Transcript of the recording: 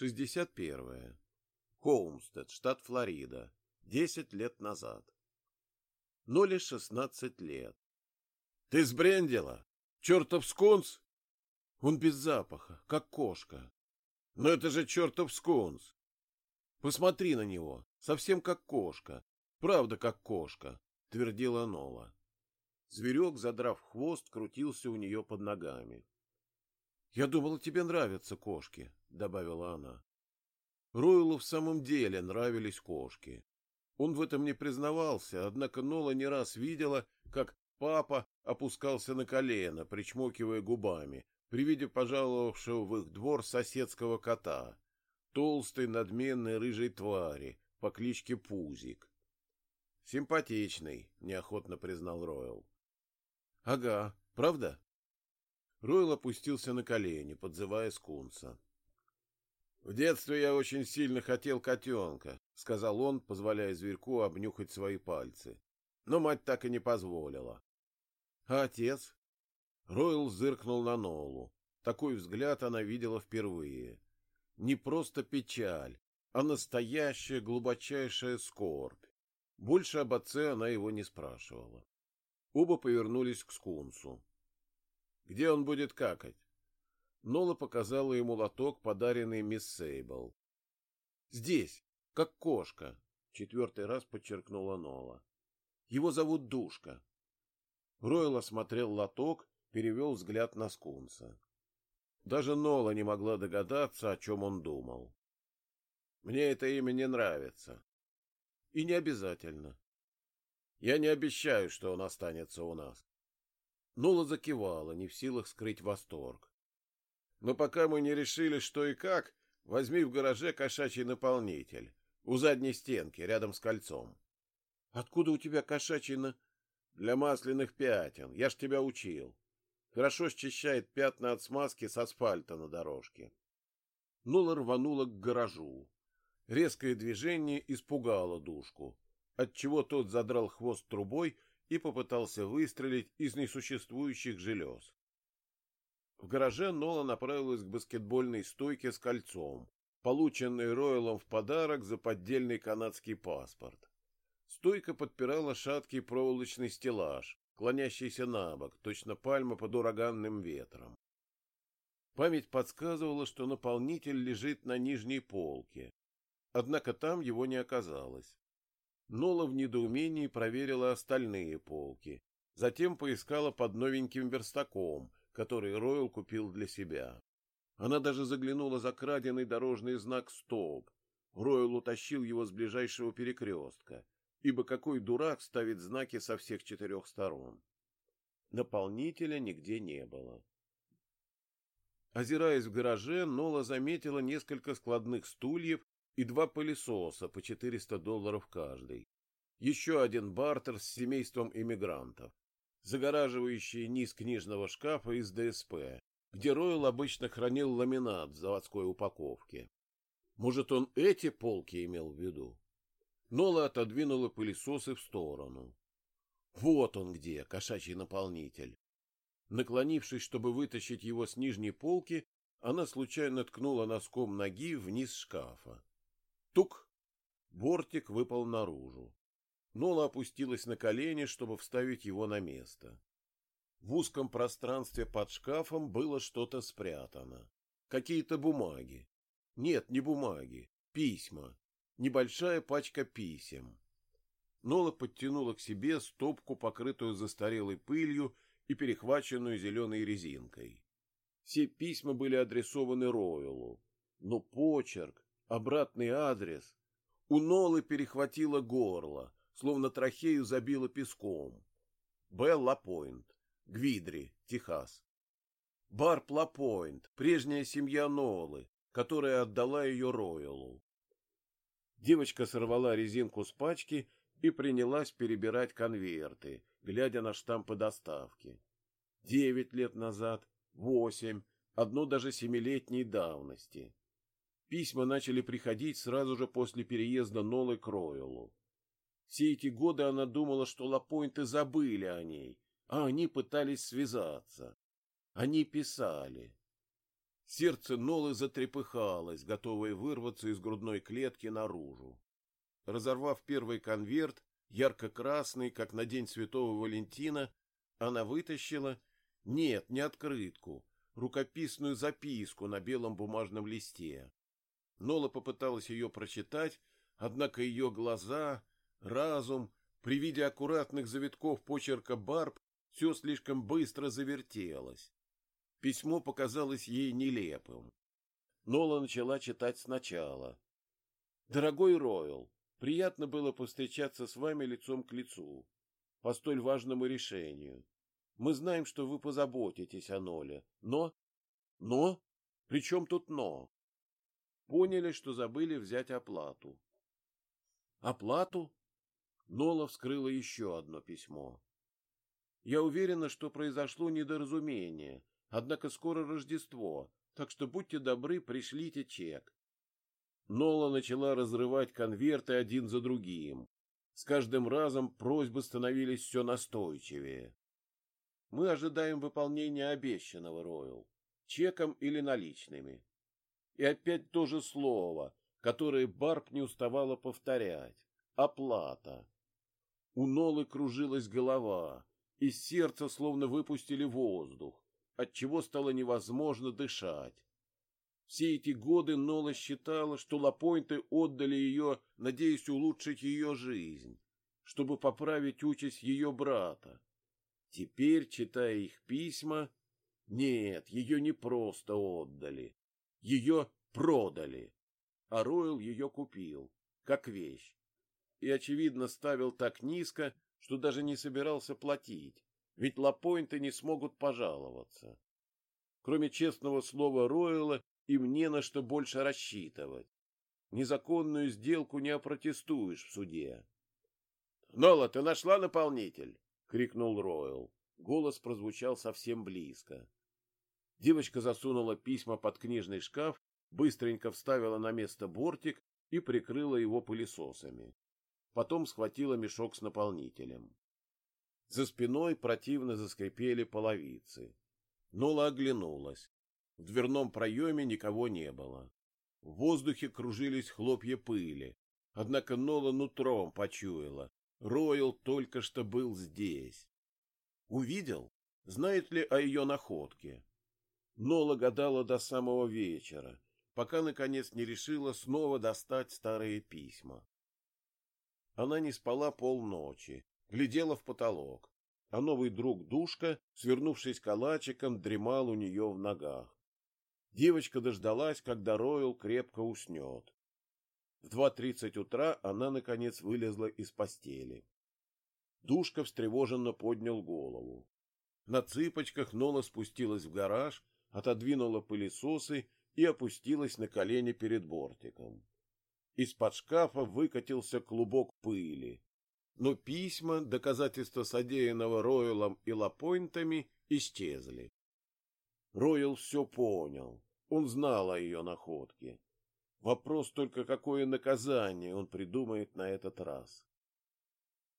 61. Хоумстед, штат Флорида. Десять лет назад. Ноле шестнадцать лет. — Ты сбрендила? Чертов скунс? Он без запаха, как кошка. Но это же чертов скунс. Посмотри на него, совсем как кошка. Правда, как кошка, твердила Нола. Зверек, задрав хвост, крутился у нее под ногами. — Я думала, тебе нравятся кошки, — добавила она. Ройлу в самом деле нравились кошки. Он в этом не признавался, однако Нола не раз видела, как папа опускался на колено, причмокивая губами, при виде пожаловавшего в их двор соседского кота, толстой надменной рыжей твари по кличке Пузик. «Симпатичный», — неохотно признал Ройл. «Ага, правда?» Ройл опустился на колени, подзывая скунса. «В детстве я очень сильно хотел котенка», — сказал он, позволяя зверьку обнюхать свои пальцы. Но мать так и не позволила. «А отец?» Ройл зыркнул на Нолу. Такой взгляд она видела впервые. Не просто печаль, а настоящая глубочайшая скорбь. Больше об отце она его не спрашивала. Оба повернулись к скунсу. «Где он будет какать?» Нола показала ему лоток, подаренный мисс Сейбл. «Здесь, как кошка», — четвертый раз подчеркнула Нола. «Его зовут Душка». Ройл осмотрел лоток, перевел взгляд на скунса. Даже Нола не могла догадаться, о чем он думал. «Мне это имя не нравится». «И не обязательно». «Я не обещаю, что он останется у нас». Нола закивала, не в силах скрыть восторг. Но пока мы не решили, что и как, возьми в гараже кошачий наполнитель. У задней стенки, рядом с кольцом. — Откуда у тебя кошачий на... — Для масляных пятен. Я ж тебя учил. Хорошо счищает пятна от смазки с асфальта на дорожке. Нула рванула к гаражу. Резкое движение испугало душку, отчего тот задрал хвост трубой и попытался выстрелить из несуществующих желез. В гараже Нола направилась к баскетбольной стойке с кольцом, полученной Ройлом в подарок за поддельный канадский паспорт. Стойка подпирала шаткий проволочный стеллаж, клонящийся на бок, точно пальма под ураганным ветром. Память подсказывала, что наполнитель лежит на нижней полке, однако там его не оказалось. Нола в недоумении проверила остальные полки, затем поискала под новеньким верстаком, который Ройл купил для себя. Она даже заглянула за краденый дорожный знак «Стоп». Ройл утащил его с ближайшего перекрестка, ибо какой дурак ставит знаки со всех четырех сторон. Наполнителя нигде не было. Озираясь в гараже, Нола заметила несколько складных стульев и два пылесоса по 400 долларов каждый. Еще один бартер с семейством иммигрантов загораживающие низ книжного шкафа из ДСП, где Ройл обычно хранил ламинат в заводской упаковке. Может, он эти полки имел в виду? Нола отодвинула пылесосы в сторону. Вот он где, кошачий наполнитель. Наклонившись, чтобы вытащить его с нижней полки, она случайно ткнула носком ноги вниз шкафа. Тук! Бортик выпал наружу. Нола опустилась на колени, чтобы вставить его на место. В узком пространстве под шкафом было что-то спрятано. Какие-то бумаги. Нет, не бумаги. Письма. Небольшая пачка писем. Нола подтянула к себе стопку, покрытую застарелой пылью и перехваченную зеленой резинкой. Все письма были адресованы Ройлу, но почерк, обратный адрес... У Нолы перехватило горло, словно трахею забило песком. Белл Лапойнт, Гвидри, Техас. Барб Лапойнт, прежняя семья Нолы, которая отдала ее Ройлу. Девочка сорвала резинку с пачки и принялась перебирать конверты, глядя на штампы доставки. Девять лет назад, восемь, одно даже семилетней давности. Письма начали приходить сразу же после переезда Нолы к Ройлу. Все эти годы она думала, что Лапойнты забыли о ней, а они пытались связаться. Они писали. Сердце Нолы затрепыхалось, готовое вырваться из грудной клетки наружу. Разорвав первый конверт, ярко-красный, как на День Святого Валентина, она вытащила, нет, не открытку, рукописную записку на белом бумажном листе. Нола попыталась ее прочитать, однако ее глаза, разум, при виде аккуратных завитков почерка Барб, все слишком быстро завертелось. Письмо показалось ей нелепым. Нола начала читать сначала. «Дорогой Ройл, приятно было повстречаться с вами лицом к лицу по столь важному решению. Мы знаем, что вы позаботитесь о Ноле, но... Но? При чем тут но? Поняли, что забыли взять оплату. Оплату? Нола вскрыла еще одно письмо. Я уверена, что произошло недоразумение, Однако скоро Рождество, так что будьте добры, пришлите чек. Нола начала разрывать конверты один за другим. С каждым разом просьбы становились все настойчивее. Мы ожидаем выполнения обещанного, Ройл, чеком или наличными. И опять то же слово, которое Барб не уставала повторять. Оплата. У Нолы кружилась голова, из сердца словно выпустили воздух отчего стало невозможно дышать. Все эти годы Нола считала, что Лапойнты отдали ее, надеясь улучшить ее жизнь, чтобы поправить участь ее брата. Теперь, читая их письма, нет, ее не просто отдали, ее продали, а Ройл ее купил, как вещь, и, очевидно, ставил так низко, что даже не собирался платить, ведь Лапойнты не смогут пожаловаться. Кроме честного слова Ройла, им не на что больше рассчитывать. Незаконную сделку не опротестуешь в суде. — Нола, ты нашла наполнитель? — крикнул Ройл. Голос прозвучал совсем близко. Девочка засунула письма под книжный шкаф, быстренько вставила на место бортик и прикрыла его пылесосами. Потом схватила мешок с наполнителем. За спиной противно заскрипели половицы. Нола оглянулась. В дверном проеме никого не было. В воздухе кружились хлопья пыли. Однако Нола нутром почуяла. Ройл только что был здесь. Увидел? Знает ли о ее находке? Нола гадала до самого вечера, пока, наконец, не решила снова достать старые письма. Она не спала полночи, глядела в потолок, а новый друг Душка, свернувшись калачиком, дремал у нее в ногах. Девочка дождалась, когда Ройл крепко уснет. В два тридцать утра она, наконец, вылезла из постели. Душка встревоженно поднял голову. На цыпочках Нола спустилась в гараж, отодвинула пылесосы и опустилась на колени перед бортиком. Из-под шкафа выкатился клубок пыли но письма, доказательства содеянного Ройлом и Лапойнтами, исчезли. Ройл все понял, он знал о ее находке. Вопрос только, какое наказание он придумает на этот раз.